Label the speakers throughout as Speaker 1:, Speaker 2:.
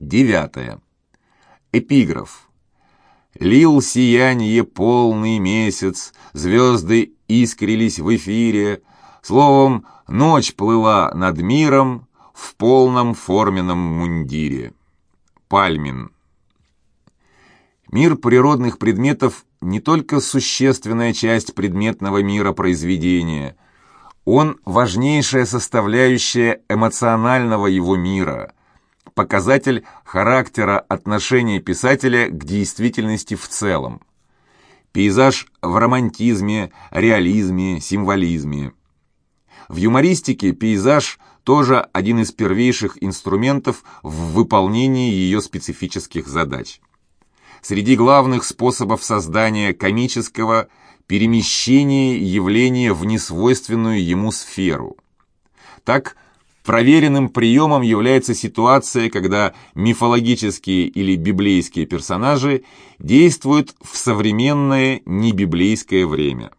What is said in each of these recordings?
Speaker 1: Девятое. Эпиграф. Лил сияние полный месяц, звезды искрились в эфире, словом, ночь плыла над миром в полном форменном мундире. Пальмин. Мир природных предметов не только существенная часть предметного мира произведения, он важнейшая составляющая эмоционального его мира – показатель характера отношения писателя к действительности в целом. Пейзаж в романтизме, реализме, символизме. В юмористике пейзаж тоже один из первейших инструментов в выполнении ее специфических задач. Среди главных способов создания комического перемещения явления в несвойственную ему сферу. Так, Проверенным приемом является ситуация, когда мифологические или библейские персонажи действуют в современное небиблейское время.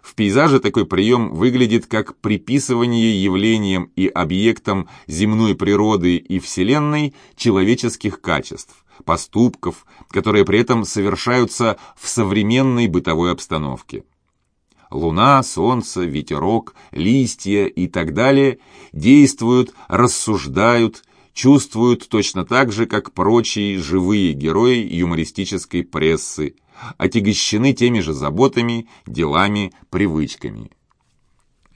Speaker 1: В пейзаже такой прием выглядит как приписывание явлениям и объектам земной природы и Вселенной человеческих качеств, поступков, которые при этом совершаются в современной бытовой обстановке. Луна, солнце, ветерок, листья и так далее действуют, рассуждают, чувствуют точно так же, как прочие живые герои юмористической прессы, отягощены теми же заботами, делами, привычками.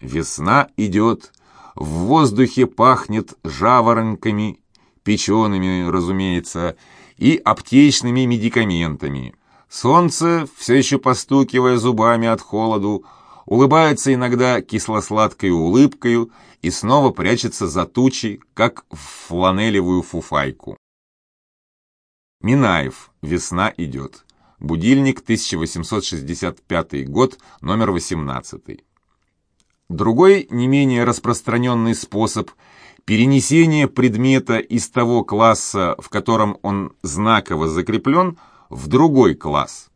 Speaker 1: Весна идет, в воздухе пахнет жаворонками, печеными, разумеется, и аптечными медикаментами – Солнце, все еще постукивая зубами от холоду, улыбается иногда кисло-сладкой улыбкою и снова прячется за тучи, как в фланелевую фуфайку. Минаев. Весна идет. Будильник, 1865 год, номер 18. Другой, не менее распространенный способ перенесения предмета из того класса, в котором он знаково закреплен – в другой класс.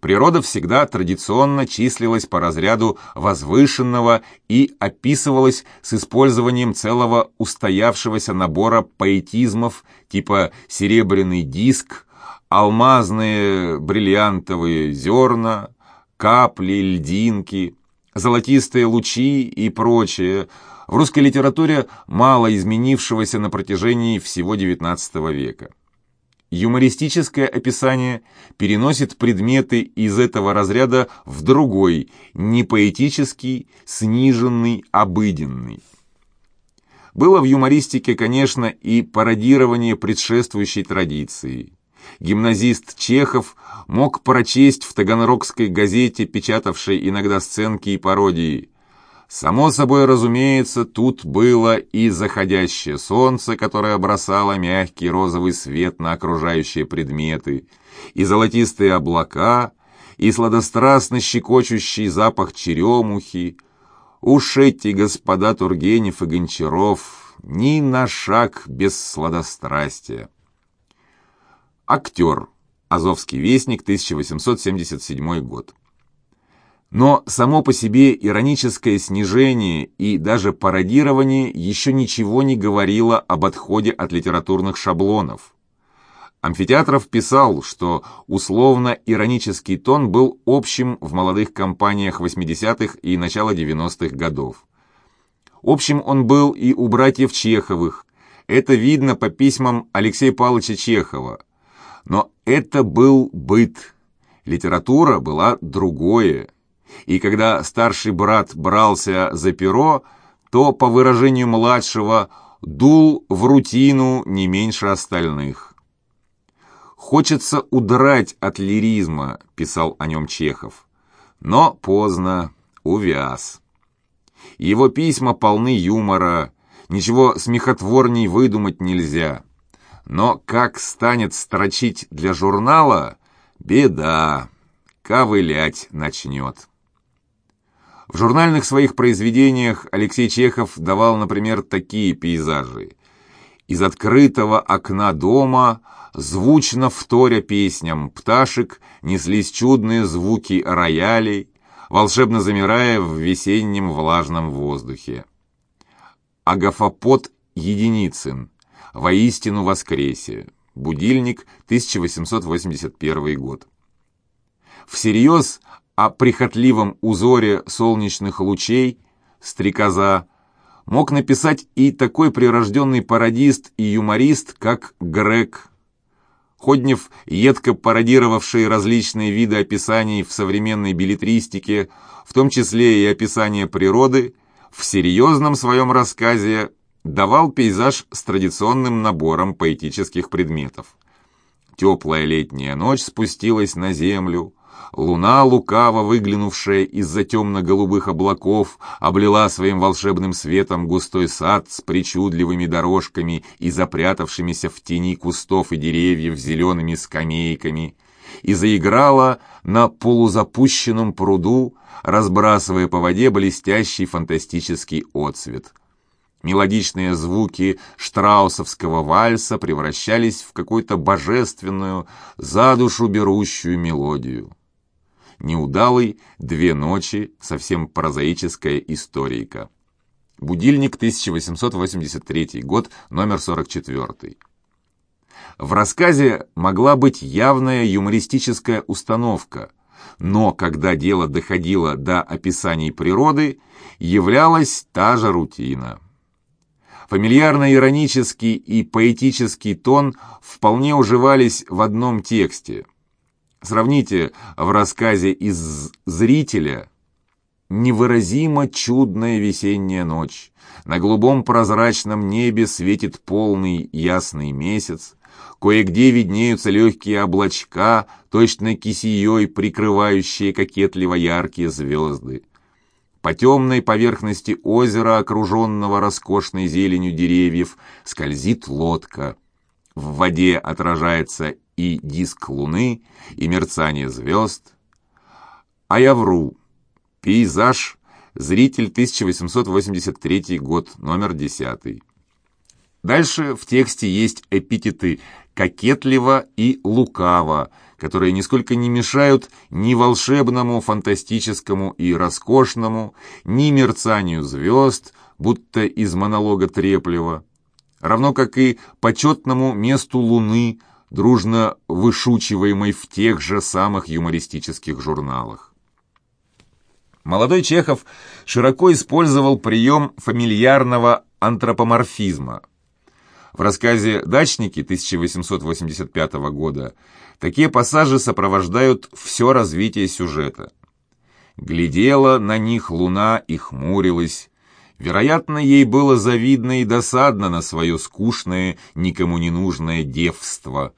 Speaker 1: Природа всегда традиционно числилась по разряду возвышенного и описывалась с использованием целого устоявшегося набора поэтизмов типа «серебряный диск», «алмазные бриллиантовые зерна», «капли», «льдинки», «золотистые лучи» и прочее, в русской литературе мало изменившегося на протяжении всего XIX века. Юмористическое описание переносит предметы из этого разряда в другой, не поэтический, сниженный, обыденный. Было в юмористике, конечно, и пародирование предшествующей традиции. Гимназист Чехов мог прочесть в таганрогской газете, печатавшей иногда сценки и пародии Само собой разумеется, тут было и заходящее солнце, которое бросало мягкий розовый свет на окружающие предметы, и золотистые облака, и сладострастно щекочущий запах черемухи. Уж эти господа Тургенев и Гончаров ни на шаг без сладострастия. Актер. Азовский вестник, 1877 год. Но само по себе ироническое снижение и даже пародирование еще ничего не говорило об отходе от литературных шаблонов. Амфитеатров писал, что условно-иронический тон был общим в молодых компаниях 80-х и начала 90-х годов. Общим он был и у братьев Чеховых. Это видно по письмам Алексея Павловича Чехова. Но это был быт. Литература была другое и когда старший брат брался за перо, то, по выражению младшего, дул в рутину не меньше остальных. «Хочется удрать от лиризма», — писал о нем Чехов. Но поздно, увяз. Его письма полны юмора, ничего смехотворней выдумать нельзя. Но как станет строчить для журнала, беда, ковылять начнет. В журнальных своих произведениях Алексей Чехов давал, например, такие пейзажи. Из открытого окна дома, звучно вторя песням пташек, неслись чудные звуки роялей, волшебно замирая в весеннем влажном воздухе. Агафопот Единицын. воистину воскресе. Будильник, 1881 год. Всерьез о прихотливом узоре солнечных лучей «Стрекоза» мог написать и такой прирожденный пародист и юморист, как Грег Ходнев, едко пародировавший различные виды описаний в современной билетристике, в том числе и описание природы, в серьезном своем рассказе давал пейзаж с традиционным набором поэтических предметов. Теплая летняя ночь спустилась на землю, Луна, лукаво выглянувшая из-за темно-голубых облаков, облила своим волшебным светом густой сад с причудливыми дорожками и запрятавшимися в тени кустов и деревьев зелеными скамейками, и заиграла на полузапущенном пруду, разбрасывая по воде блестящий фантастический отцвет. Мелодичные звуки штраусовского вальса превращались в какую-то божественную, за душу берущую мелодию неудалый, две ночи, совсем прозаическая историка. Будильник, 1883 год, номер 44. В рассказе могла быть явная юмористическая установка, но когда дело доходило до описаний природы, являлась та же рутина. Фамильярно-иронический и поэтический тон вполне уживались в одном тексте – Сравните в рассказе из «Зрителя» Невыразимо чудная весенняя ночь. На голубом прозрачном небе светит полный ясный месяц. Кое-где виднеются легкие облачка, точно кисеей прикрывающие кокетливо яркие звезды. По темной поверхности озера, окруженного роскошной зеленью деревьев, скользит лодка. В воде отражается и диск луны, и мерцание звезд. А я вру. Пейзаж. Зритель 1883 год, номер 10. Дальше в тексте есть эпитеты «кокетливо» и «лукаво», которые нисколько не мешают ни волшебному, фантастическому и роскошному, ни мерцанию звезд, будто из монолога Треплева, равно как и почетному месту Луны, дружно вышучиваемой в тех же самых юмористических журналах. Молодой Чехов широко использовал прием фамильярного антропоморфизма. В рассказе «Дачники» 1885 года такие пассажи сопровождают все развитие сюжета. Глядела на них луна и хмурилась, Вероятно, ей было завидно и досадно на свое скучное, никому не нужное девство.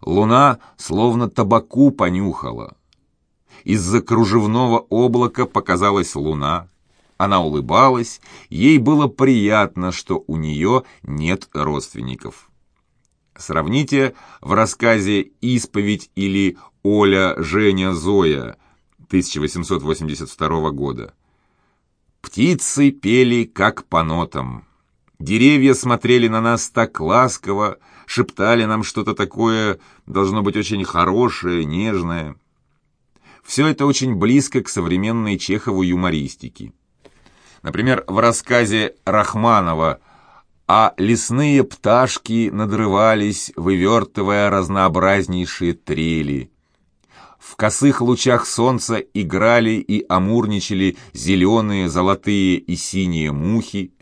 Speaker 1: Луна словно табаку понюхала. Из-за кружевного облака показалась луна. Она улыбалась, ей было приятно, что у нее нет родственников. Сравните в рассказе «Исповедь» или «Оля, Женя, Зоя» 1882 года. Птицы пели, как по нотам. Деревья смотрели на нас так ласково, шептали нам что-то такое, должно быть очень хорошее, нежное. Все это очень близко к современной Чехову юмористике. Например, в рассказе Рахманова «А лесные пташки надрывались, вывертывая разнообразнейшие трели». В косых лучах солнца играли и амурничали зеленые, золотые и синие мухи.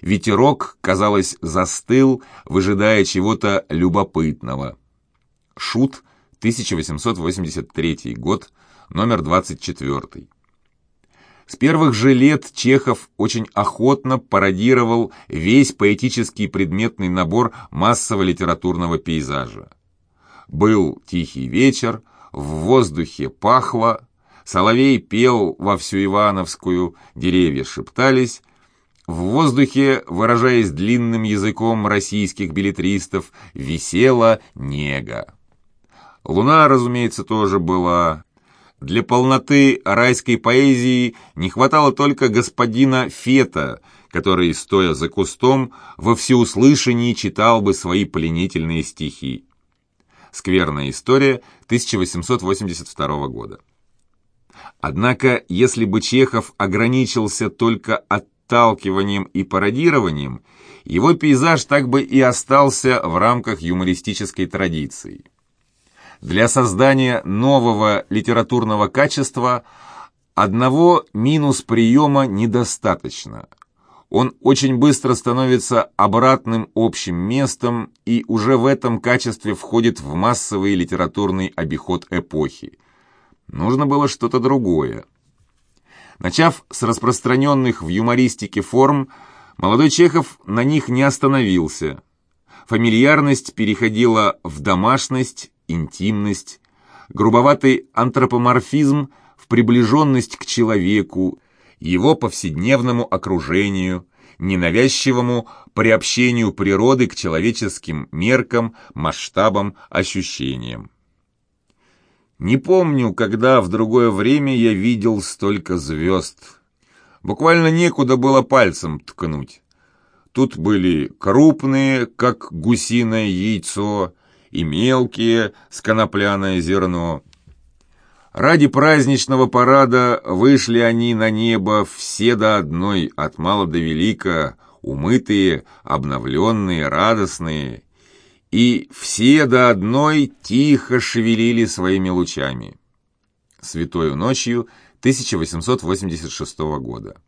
Speaker 1: Ветерок, казалось, застыл, выжидая чего-то любопытного. Шут, 1883 год, номер 24. С первых же лет Чехов очень охотно пародировал весь поэтический предметный набор массового литературного пейзажа. Был тихий вечер, в воздухе пахло, соловей пел во всю Ивановскую, деревья шептались, в воздухе, выражаясь длинным языком российских билетристов, висела нега. Луна, разумеется, тоже была. Для полноты райской поэзии не хватало только господина Фета, который, стоя за кустом, во всеуслышании читал бы свои пленительные стихи. Скверная история 1882 года. Однако, если бы Чехов ограничился только отталкиванием и пародированием, его пейзаж так бы и остался в рамках юмористической традиции. Для создания нового литературного качества одного минус приема недостаточно. Он очень быстро становится обратным общим местом и уже в этом качестве входит в массовый литературный обиход эпохи. Нужно было что-то другое. Начав с распространенных в юмористике форм, молодой Чехов на них не остановился. Фамильярность переходила в домашность, интимность, грубоватый антропоморфизм в приближенность к человеку, его повседневному окружению, ненавязчивому приобщению природы к человеческим меркам, масштабам, ощущениям. Не помню, когда в другое время я видел столько звезд. Буквально некуда было пальцем ткнуть. Тут были крупные, как гусиное яйцо, и мелкие, с конопляное зерно. Ради праздничного парада вышли они на небо все до одной, от мала до велика, умытые, обновленные, радостные, и все до одной тихо шевелили своими лучами. Святою ночью 1886 года.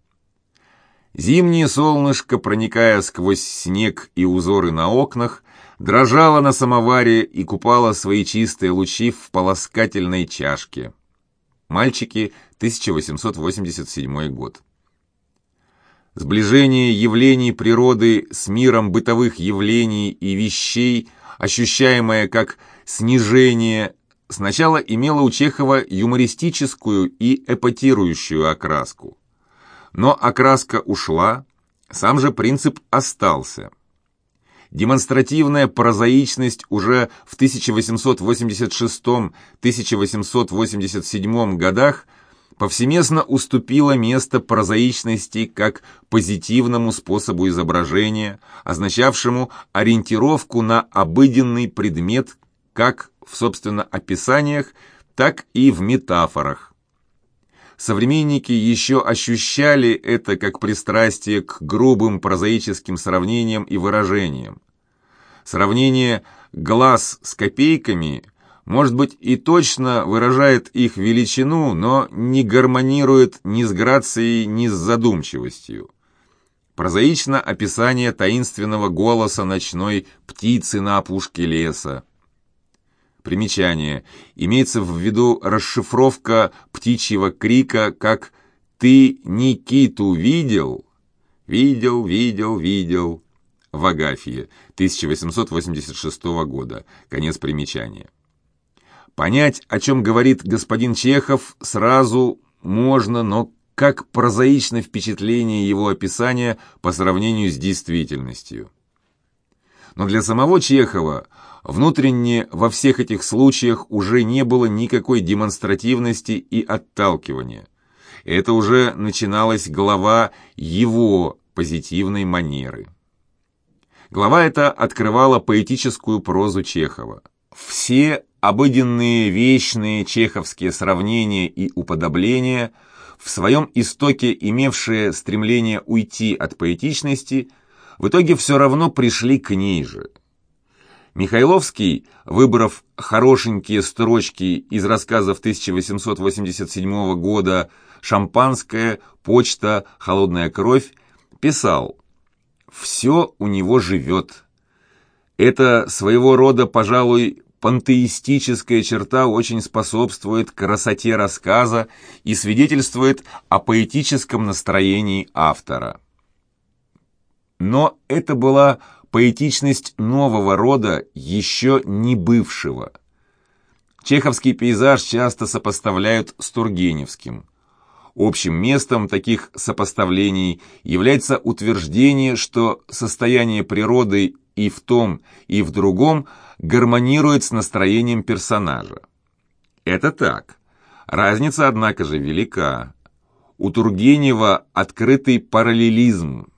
Speaker 1: Зимнее солнышко, проникая сквозь снег и узоры на окнах, дрожала на самоваре и купала свои чистые лучи в полоскательной чашке. Мальчики, 1887 год. Сближение явлений природы с миром бытовых явлений и вещей, ощущаемое как снижение, сначала имело у Чехова юмористическую и эпатирующую окраску. Но окраска ушла, сам же принцип остался – демонстративная прозаичность уже в 1886-1887 годах повсеместно уступила место прозаичности как позитивному способу изображения, означавшему ориентировку на обыденный предмет как в, собственно, описаниях, так и в метафорах. Современники еще ощущали это как пристрастие к грубым прозаическим сравнениям и выражениям. Сравнение глаз с копейками, может быть, и точно выражает их величину, но не гармонирует ни с грацией, ни с задумчивостью. Прозаично описание таинственного голоса ночной птицы на опушке леса. Примечание. Имеется в виду расшифровка птичьего крика как «Ты Никиту видел?» «Видел, видел, видел». В Агафье, 1886 года. Конец примечания. Понять, о чем говорит господин Чехов, сразу можно, но как прозаично впечатление его описания по сравнению с действительностью. Но для самого Чехова внутренне во всех этих случаях уже не было никакой демонстративности и отталкивания. Это уже начиналась глава его позитивной манеры. Глава эта открывала поэтическую прозу Чехова. Все обыденные вечные чеховские сравнения и уподобления, в своем истоке имевшие стремление уйти от поэтичности – в итоге все равно пришли к ней же. Михайловский, выбрав хорошенькие строчки из рассказов 1887 года «Шампанское», «Почта», «Холодная кровь», писал «Все у него живет». Это своего рода, пожалуй, пантеистическая черта очень способствует красоте рассказа и свидетельствует о поэтическом настроении автора. Но это была поэтичность нового рода, еще не бывшего. Чеховский пейзаж часто сопоставляют с Тургеневским. Общим местом таких сопоставлений является утверждение, что состояние природы и в том, и в другом гармонирует с настроением персонажа. Это так. Разница, однако же, велика. У Тургенева открытый параллелизм,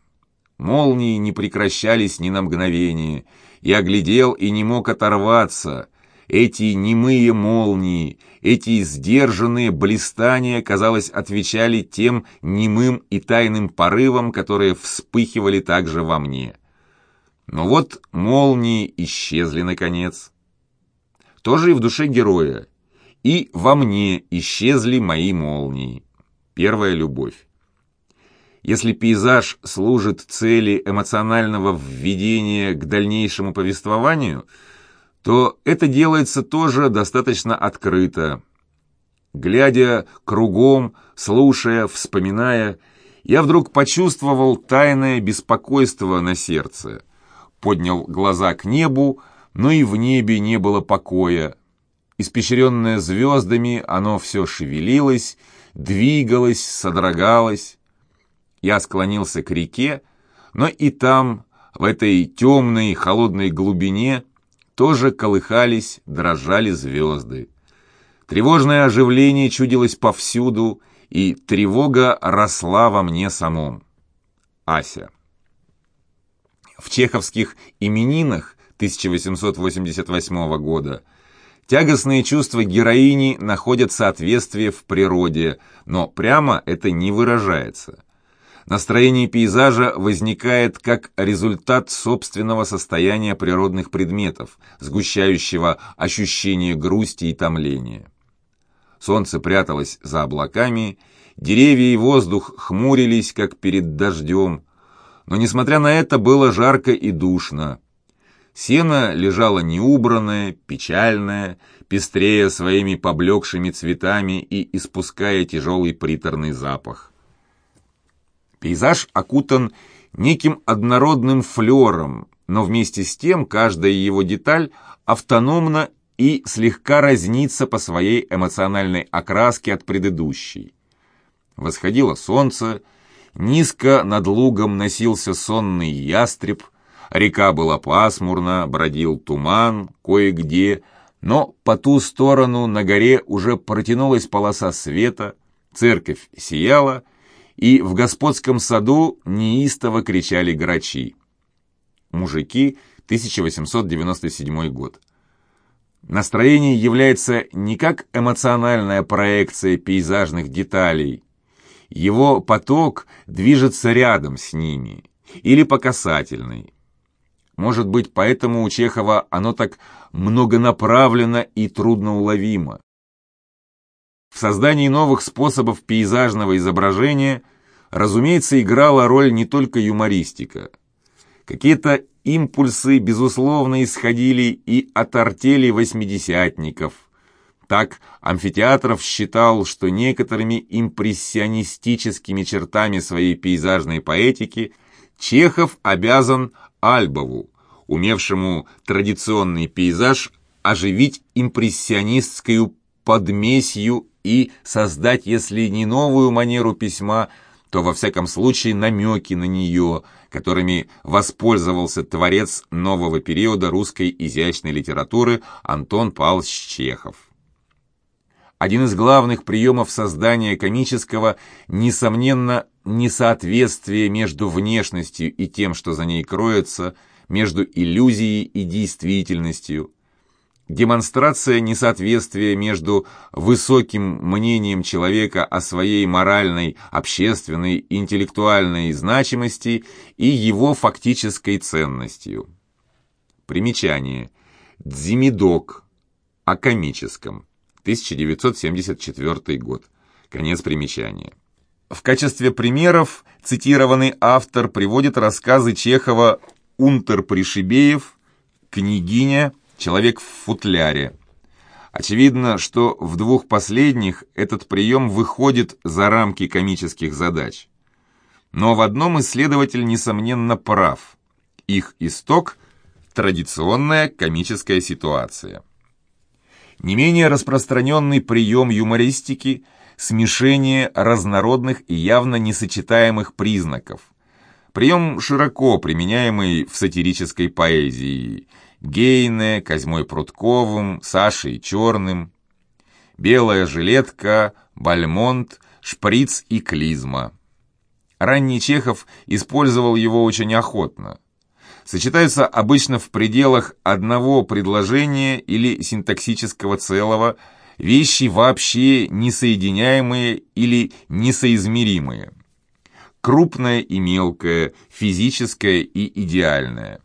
Speaker 1: Молнии не прекращались ни на мгновение. Я глядел и не мог оторваться. Эти немые молнии, эти сдержанные блистания, казалось, отвечали тем немым и тайным порывам, которые вспыхивали также во мне. Но вот молнии исчезли наконец. Тоже и в душе героя. И во мне исчезли мои молнии. Первая любовь. Если пейзаж служит цели эмоционального введения к дальнейшему повествованию, то это делается тоже достаточно открыто. Глядя кругом, слушая, вспоминая, я вдруг почувствовал тайное беспокойство на сердце. Поднял глаза к небу, но и в небе не было покоя. Испещренное звездами, оно все шевелилось, двигалось, содрогалось. Я склонился к реке, но и там, в этой темной, холодной глубине, тоже колыхались, дрожали звезды. Тревожное оживление чудилось повсюду, и тревога росла во мне самом. Ася. В чеховских именинах 1888 года тягостные чувства героини находят соответствие в природе, но прямо это не выражается. Настроение пейзажа возникает как результат собственного состояния природных предметов, сгущающего ощущение грусти и томления. Солнце пряталось за облаками, деревья и воздух хмурились, как перед дождем, но, несмотря на это, было жарко и душно. Сено лежало неубранное, печальное, пестрея своими поблекшими цветами и испуская тяжелый приторный запах. Пейзаж окутан неким однородным флером, но вместе с тем каждая его деталь автономна и слегка разнится по своей эмоциональной окраске от предыдущей. Восходило солнце, низко над лугом носился сонный ястреб, река была пасмурна, бродил туман кое-где, но по ту сторону на горе уже протянулась полоса света, церковь сияла, и в господском саду неистово кричали грачи. Мужики, 1897 год. Настроение является не как эмоциональная проекция пейзажных деталей. Его поток движется рядом с ними, или по касательной. Может быть, поэтому у Чехова оно так многонаправленно и трудноуловимо. В создании новых способов пейзажного изображения, разумеется, играла роль не только юмористика. Какие-то импульсы, безусловно, исходили и от артели восьмидесятников. Так Амфитеатров считал, что некоторыми импрессионистическими чертами своей пейзажной поэтики Чехов обязан Альбову, умевшему традиционный пейзаж оживить импрессионистскую подмесью и создать, если не новую манеру письма, то во всяком случае намеки на нее, которыми воспользовался творец нового периода русской изящной литературы Антон Павлович Чехов. Один из главных приемов создания комического, несомненно, несоответствие между внешностью и тем, что за ней кроется, между иллюзией и действительностью – демонстрация несоответствия между высоким мнением человека о своей моральной, общественной, интеллектуальной значимости и его фактической ценностью. Примечание. Дзимидок. О комическом. 1974 год. Конец примечания. В качестве примеров цитированный автор приводит рассказы Чехова «Унтер Пришибеев», «Княгиня», человек в футляре. Очевидно, что в двух последних этот прием выходит за рамки комических задач. Но в одном исследователь, несомненно, прав. Их исток – традиционная комическая ситуация. Не менее распространенный прием юмористики – смешение разнородных и явно несочетаемых признаков. Прием широко применяемый в сатирической поэзии – Гейне, Козьмой Прудковым, Сашей Черным, белая жилетка, бальмонт, шприц и клизма. Ранний Чехов использовал его очень охотно. сочетаются обычно в пределах одного предложения или синтаксического целого, вещи вообще несоединяемые или несоизмеримые. Крупное и мелкое, физическое и идеальное.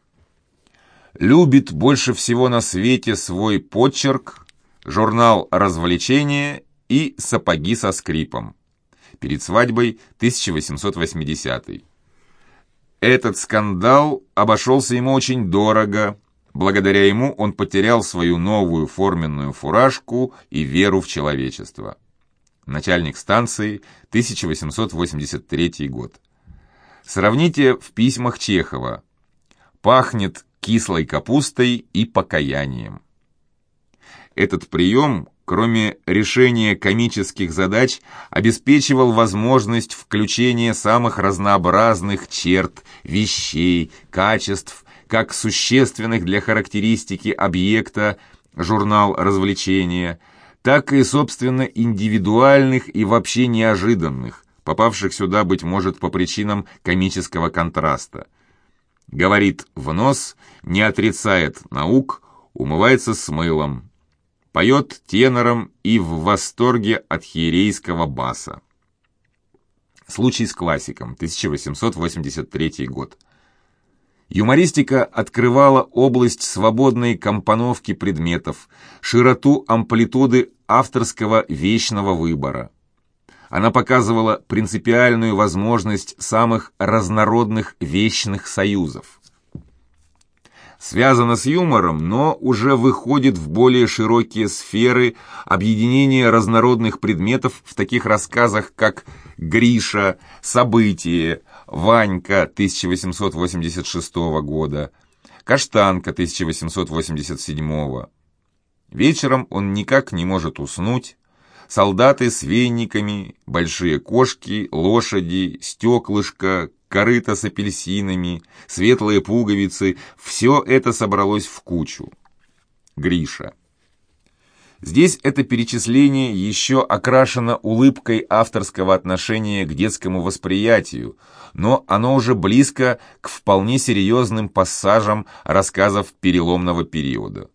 Speaker 1: Любит больше всего на свете свой почерк, журнал «Развлечения» и «Сапоги со скрипом». Перед свадьбой 1880 Этот скандал обошелся ему очень дорого. Благодаря ему он потерял свою новую форменную фуражку и веру в человечество. Начальник станции, 1883 год. Сравните в письмах Чехова. Пахнет кислой капустой и покаянием. Этот прием кроме решения комических задач, обеспечивал возможность включения самых разнообразных черт, вещей, качеств, как существенных для характеристики объекта, журнал развлечения, так и, собственно, индивидуальных и вообще неожиданных, попавших сюда, быть может, по причинам комического контраста. Говорит в нос, не отрицает наук, умывается с мылом, поет тенором и в восторге от хиерейского баса. Случай с классиком, 1883 год. Юмористика открывала область свободной компоновки предметов, широту амплитуды авторского вечного выбора. Она показывала принципиальную возможность самых разнородных вечных союзов. Связано с юмором, но уже выходит в более широкие сферы объединения разнородных предметов в таких рассказах, как «Гриша», «Событие», «Ванька» 1886 года, «Каштанка» 1887 Вечером он никак не может уснуть, солдаты с вениками, большие кошки, лошади, стеклышко, корыто с апельсинами, светлые пуговицы — все это собралось в кучу. Гриша. Здесь это перечисление еще окрашено улыбкой авторского отношения к детскому восприятию, но оно уже близко к вполне серьезным пассажам рассказов переломного периода.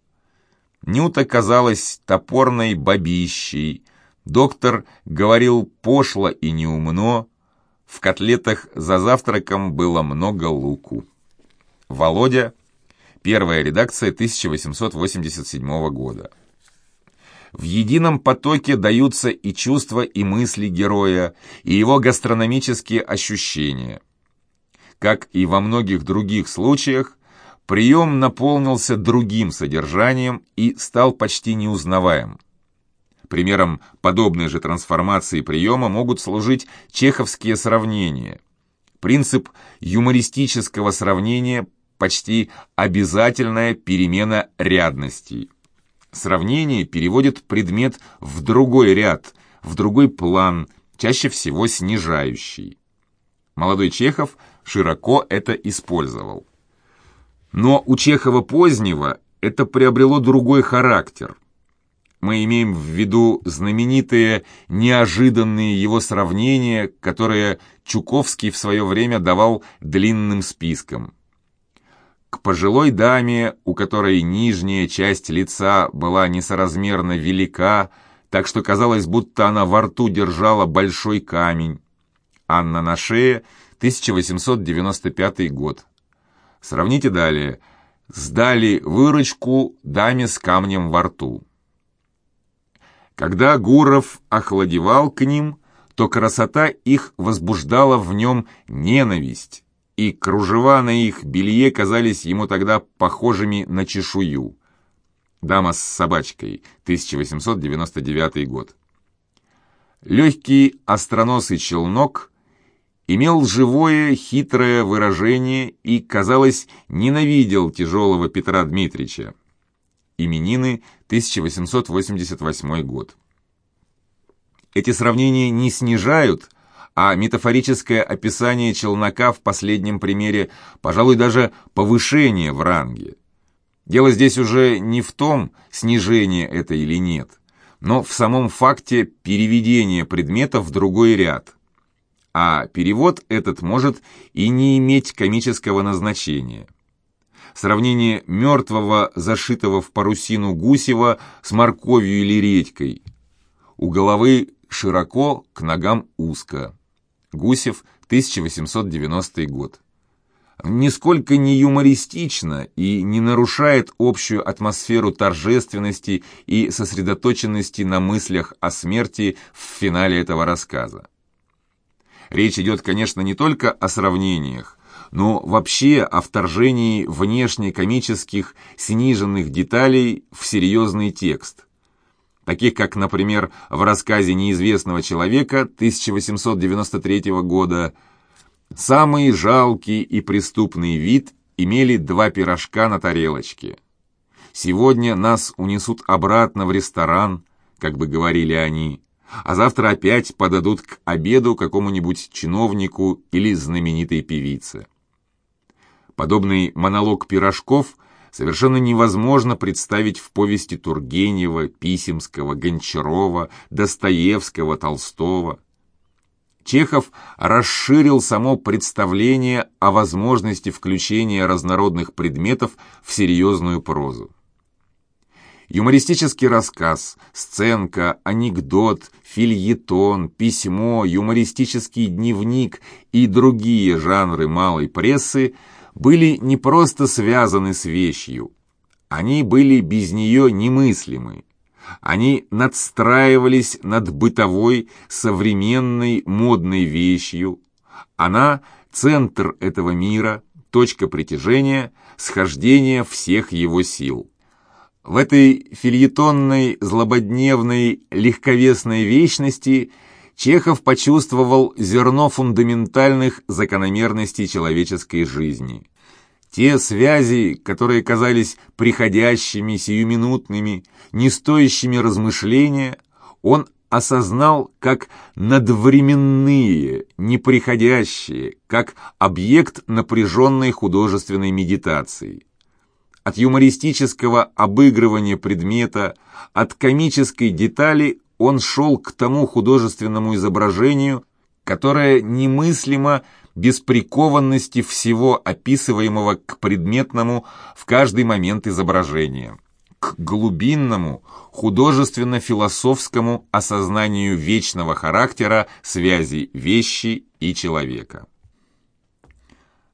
Speaker 1: Нюта казалась топорной бабищей, доктор говорил пошло и неумно, в котлетах за завтраком было много луку. Володя. Первая редакция 1887 года. В едином потоке даются и чувства, и мысли героя, и его гастрономические ощущения. Как и во многих других случаях, прием наполнился другим содержанием и стал почти неузнаваем. Примером подобной же трансформации приема могут служить чеховские сравнения. Принцип юмористического сравнения – почти обязательная перемена рядностей. Сравнение переводит предмет в другой ряд, в другой план, чаще всего снижающий. Молодой Чехов широко это использовал. Но у Чехова позднего это приобрело другой характер – мы имеем в виду знаменитые неожиданные его сравнения, которые Чуковский в свое время давал длинным списком. К пожилой даме, у которой нижняя часть лица была несоразмерно велика, так что казалось, будто она во рту держала большой камень. Анна на шее, 1895 год. Сравните далее. Сдали выручку даме с камнем во рту. Когда Гуров охладевал к ним, то красота их возбуждала в нем ненависть, и кружева на их белье казались ему тогда похожими на чешую. «Дама с собачкой», 1899 год. Легкий остроносый челнок имел живое, хитрое выражение и, казалось, ненавидел тяжелого Петра Дмитрича. Именины 1888 год. Эти сравнения не снижают, а метафорическое описание челнока в последнем примере, пожалуй, даже повышение в ранге. Дело здесь уже не в том, снижение это или нет, но в самом факте переведения предмета в другой ряд. А перевод этот может и не иметь комического назначения. Сравнение мертвого, зашитого в парусину Гусева с морковью или редькой. У головы широко, к ногам узко. Гусев, 1890 год. Нисколько не юмористично и не нарушает общую атмосферу торжественности и сосредоточенности на мыслях о смерти в финале этого рассказа. Речь идет, конечно, не только о сравнениях, но вообще о вторжении внешне-комических сниженных деталей в серьезный текст. Таких как, например, в рассказе неизвестного человека 1893 года «Самый жалкий и преступный вид имели два пирожка на тарелочке. Сегодня нас унесут обратно в ресторан, как бы говорили они, а завтра опять подадут к обеду какому-нибудь чиновнику или знаменитой певице. Подобный монолог пирожков совершенно невозможно представить в повести Тургенева, Писемского, Гончарова, Достоевского, Толстого. Чехов расширил само представление о возможности включения разнородных предметов в серьезную прозу. Юмористический рассказ, сценка, анекдот, фильетон, письмо, юмористический дневник и другие жанры малой прессы были не просто связаны с вещью, они были без нее немыслимы. Они надстраивались над бытовой, современной, модной вещью. Она – центр этого мира, точка притяжения, схождения всех его сил. В этой фильетонной, злободневной, легковесной вечности Чехов почувствовал зерно фундаментальных закономерностей человеческой жизни. Те связи, которые казались приходящими, сиюминутными, не стоящими размышления, он осознал как надвременные, неприходящие, как объект напряженной художественной медитации. От юмористического обыгрывания предмета, от комической детали он шел к тому художественному изображению, которое немыслимо без прикованности всего описываемого к предметному в каждый момент изображения, к глубинному, художественно-философскому осознанию вечного характера связи вещи и человека.